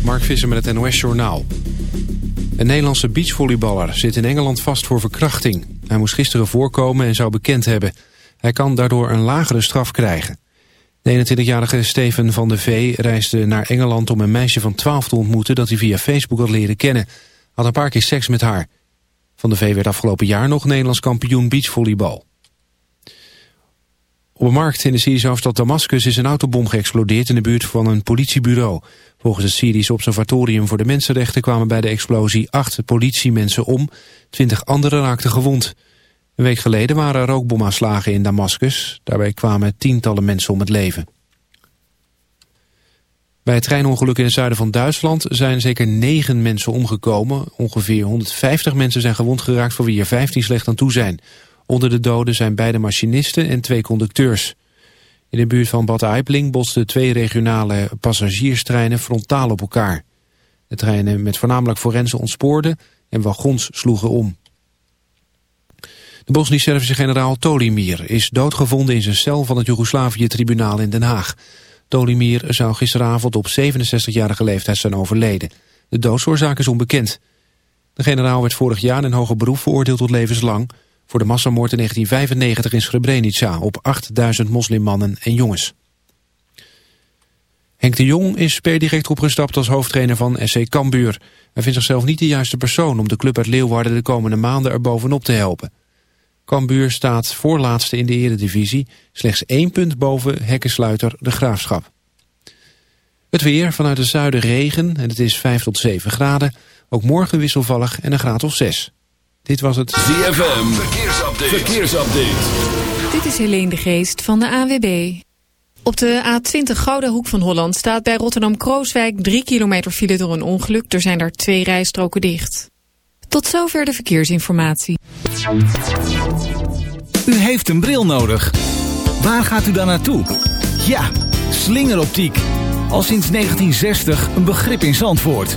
Mark Visser met het NOS Journaal. Een Nederlandse beachvolleyballer zit in Engeland vast voor verkrachting. Hij moest gisteren voorkomen en zou bekend hebben. Hij kan daardoor een lagere straf krijgen. De 21-jarige Steven van de V reisde naar Engeland om een meisje van 12 te ontmoeten... dat hij via Facebook had leren kennen. Had een paar keer seks met haar. Van de V werd afgelopen jaar nog Nederlands kampioen beachvolleybal. Op een markt in de Syrische hoofdstad Damascus is een autobom geëxplodeerd in de buurt van een politiebureau. Volgens het Syrische Observatorium voor de Mensenrechten kwamen bij de explosie acht politiemensen om, twintig anderen raakten gewond. Een week geleden waren rookbomaanslagen in Damascus. Daarbij kwamen tientallen mensen om het leven. Bij het treinongeluk in het zuiden van Duitsland zijn zeker negen mensen omgekomen. Ongeveer 150 mensen zijn gewond geraakt voor wie er 15 slecht aan toe zijn. Onder de doden zijn beide machinisten en twee conducteurs. In de buurt van Bad Aibling botsten twee regionale passagierstreinen frontaal op elkaar. De treinen met voornamelijk forensen ontspoorden en wagons sloegen om. De Bosnisch-Servische generaal Tolimir is doodgevonden in zijn cel van het Joegoslavië-tribunaal in Den Haag. Tolimir zou gisteravond op 67-jarige leeftijd zijn overleden. De doodsoorzaak is onbekend. De generaal werd vorig jaar in hoger beroep veroordeeld tot levenslang voor de massamoord in 1995 in Srebrenica op 8000 moslimmannen en jongens. Henk de Jong is per direct opgestapt als hoofdtrainer van SC Cambuur. Hij vindt zichzelf niet de juiste persoon om de club uit Leeuwarden de komende maanden er bovenop te helpen. Cambuur staat voorlaatste in de eredivisie, slechts één punt boven hekkensluiter de Graafschap. Het weer, vanuit het zuiden regen en het is 5 tot 7 graden. Ook morgen wisselvallig en een graad of 6. Dit was het ZFM Verkeersupdate. Verkeersupdate. Dit is Helene de Geest van de AWB. Op de A20 Gouden Hoek van Holland staat bij Rotterdam-Krooswijk 3 kilometer file door een ongeluk. Er zijn daar twee rijstroken dicht. Tot zover de verkeersinformatie. U heeft een bril nodig. Waar gaat u dan naartoe? Ja, slingeroptiek. Al sinds 1960 een begrip in Zandvoort.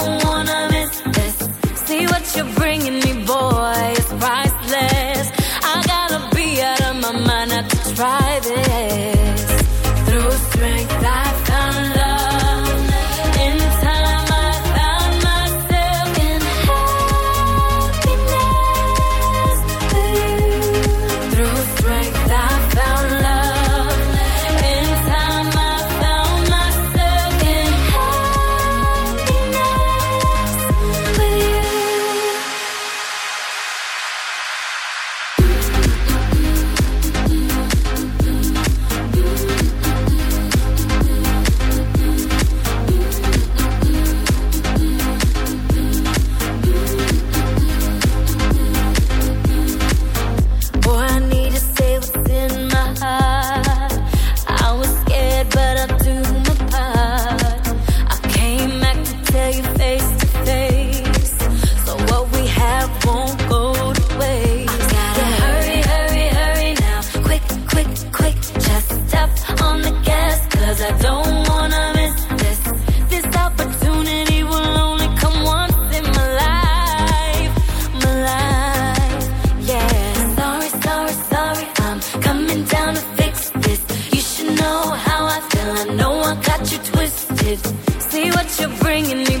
twisted. See what you're bringing me,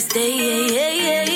stay.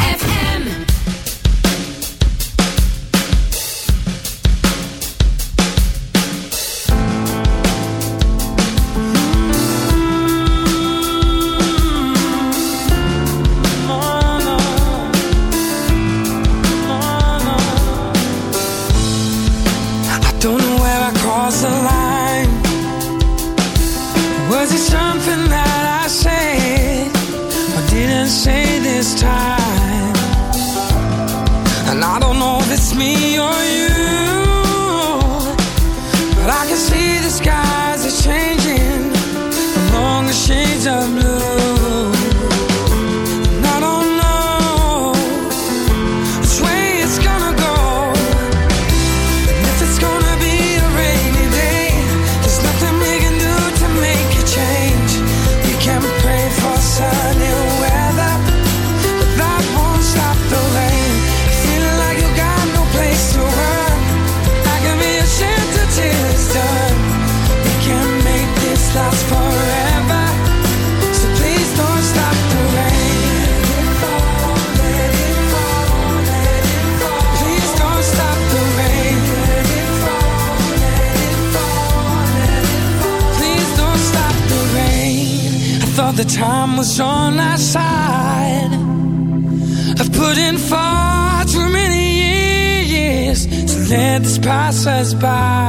this passes by.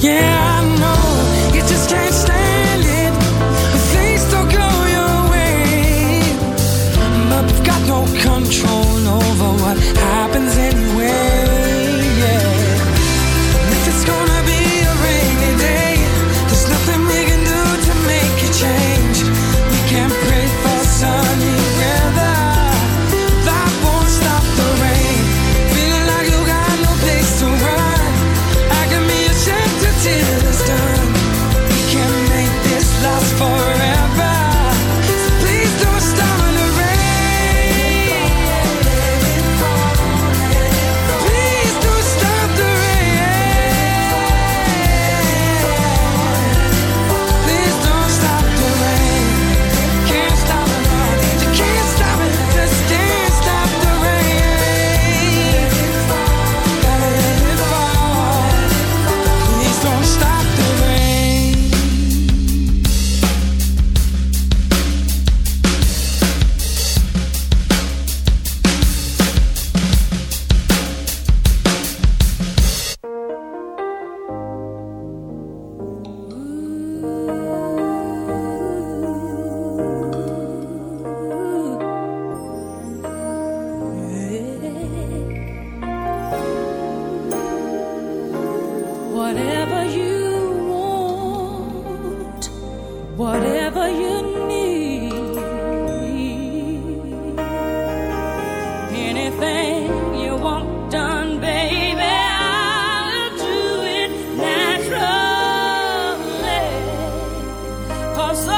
Yeah, was.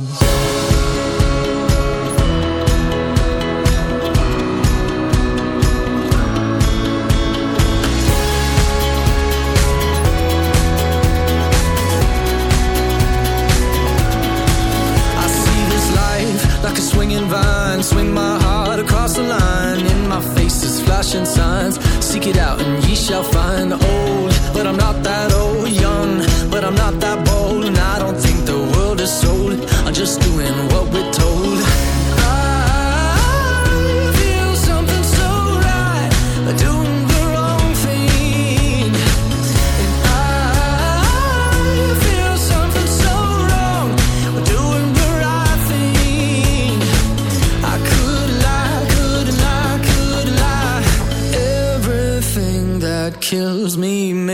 it out.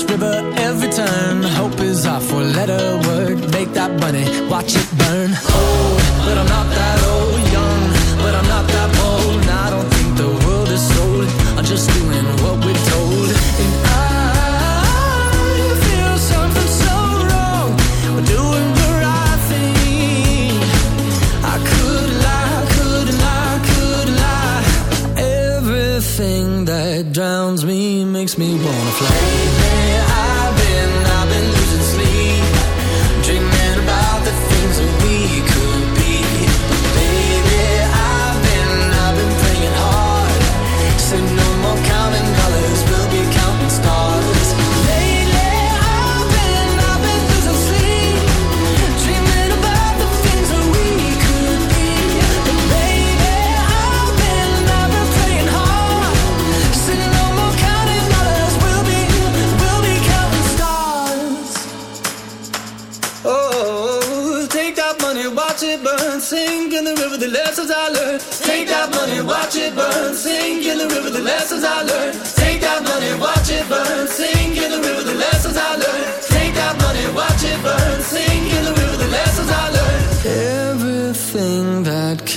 this river every turn. Hope is our four letter word. Make that money, watch it burn. Oh.